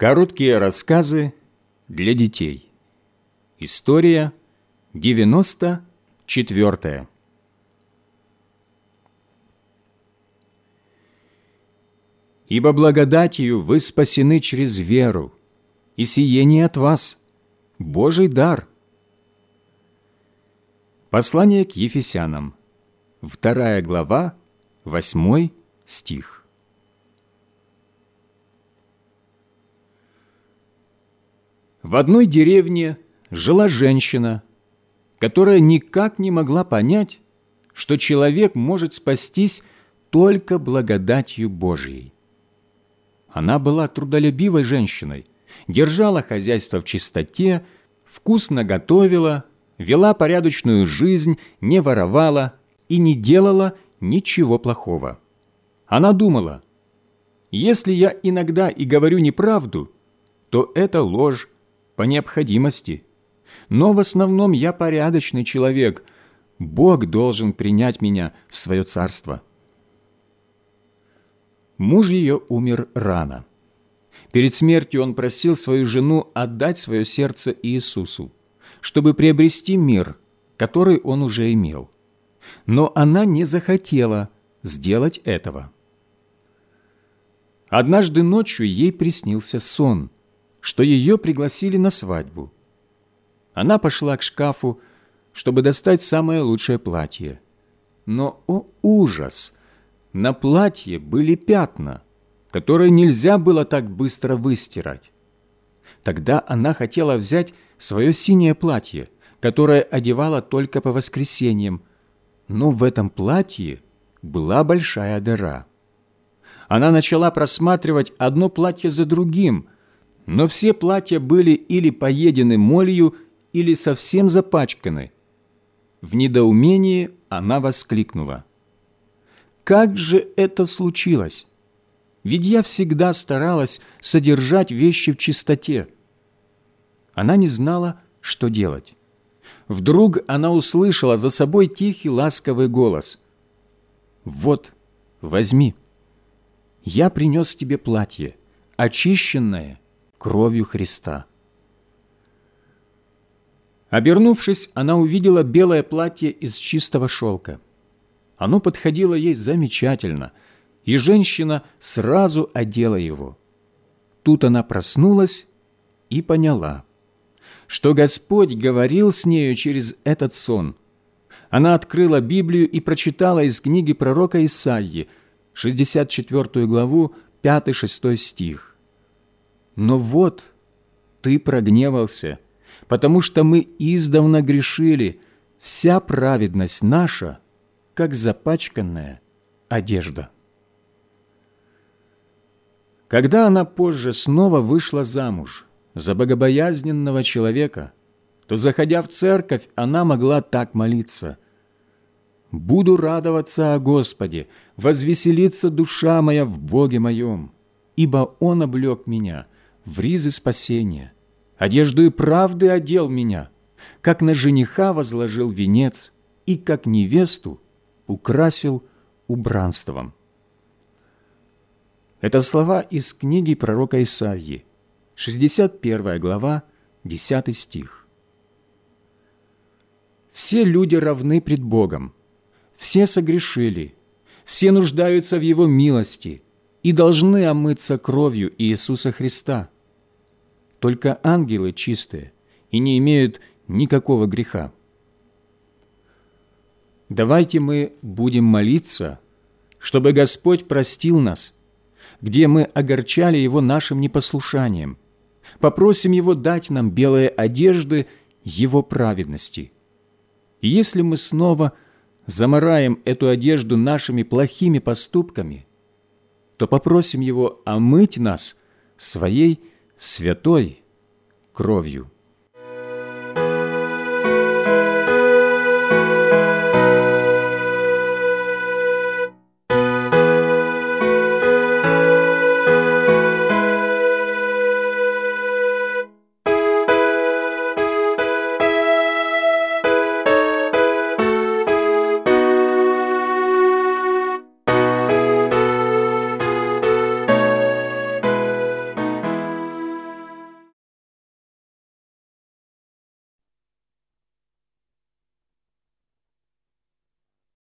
Короткие рассказы для детей. История 94. Ибо благодатью вы спасены через веру, и сие не от вас, Божий дар. Послание к Ефесянам, 2 глава, 8 стих. В одной деревне жила женщина, которая никак не могла понять, что человек может спастись только благодатью Божьей. Она была трудолюбивой женщиной, держала хозяйство в чистоте, вкусно готовила, вела порядочную жизнь, не воровала и не делала ничего плохого. Она думала, если я иногда и говорю неправду, то это ложь по необходимости. Но в основном я порядочный человек. Бог должен принять меня в свое царство. Муж ее умер рано. Перед смертью он просил свою жену отдать свое сердце Иисусу, чтобы приобрести мир, который он уже имел. Но она не захотела сделать этого. Однажды ночью ей приснился сон – что ее пригласили на свадьбу. Она пошла к шкафу, чтобы достать самое лучшее платье. Но, о ужас! На платье были пятна, которые нельзя было так быстро выстирать. Тогда она хотела взять свое синее платье, которое одевала только по воскресеньям, но в этом платье была большая дыра. Она начала просматривать одно платье за другим – но все платья были или поедены молью, или совсем запачканы. В недоумении она воскликнула. «Как же это случилось? Ведь я всегда старалась содержать вещи в чистоте». Она не знала, что делать. Вдруг она услышала за собой тихий ласковый голос. «Вот, возьми, я принес тебе платье, очищенное кровью Христа. Обернувшись, она увидела белое платье из чистого шелка. Оно подходило ей замечательно, и женщина сразу одела его. Тут она проснулась и поняла, что Господь говорил с нею через этот сон. Она открыла Библию и прочитала из книги пророка Исаии, 64 главу, 5-6 стих. Но вот ты прогневался, потому что мы издавна грешили, вся праведность наша, как запачканная одежда. Когда она позже снова вышла замуж за богобоязненного человека, то, заходя в церковь, она могла так молиться «Буду радоваться о Господе, возвеселится душа моя в Боге моем, ибо Он облег меня» в ризы спасения, одежду и правды одел меня, как на жениха возложил венец и как невесту украсил убранством». Это слова из книги пророка Исаии, 61 глава, 10 стих. «Все люди равны пред Богом, все согрешили, все нуждаются в Его милости и должны омыться кровью Иисуса Христа, только ангелы чистые и не имеют никакого греха. Давайте мы будем молиться, чтобы Господь простил нас, где мы огорчали Его нашим непослушанием. Попросим Его дать нам белые одежды Его праведности. И если мы снова замараем эту одежду нашими плохими поступками, то попросим Его омыть нас своей святой кровью.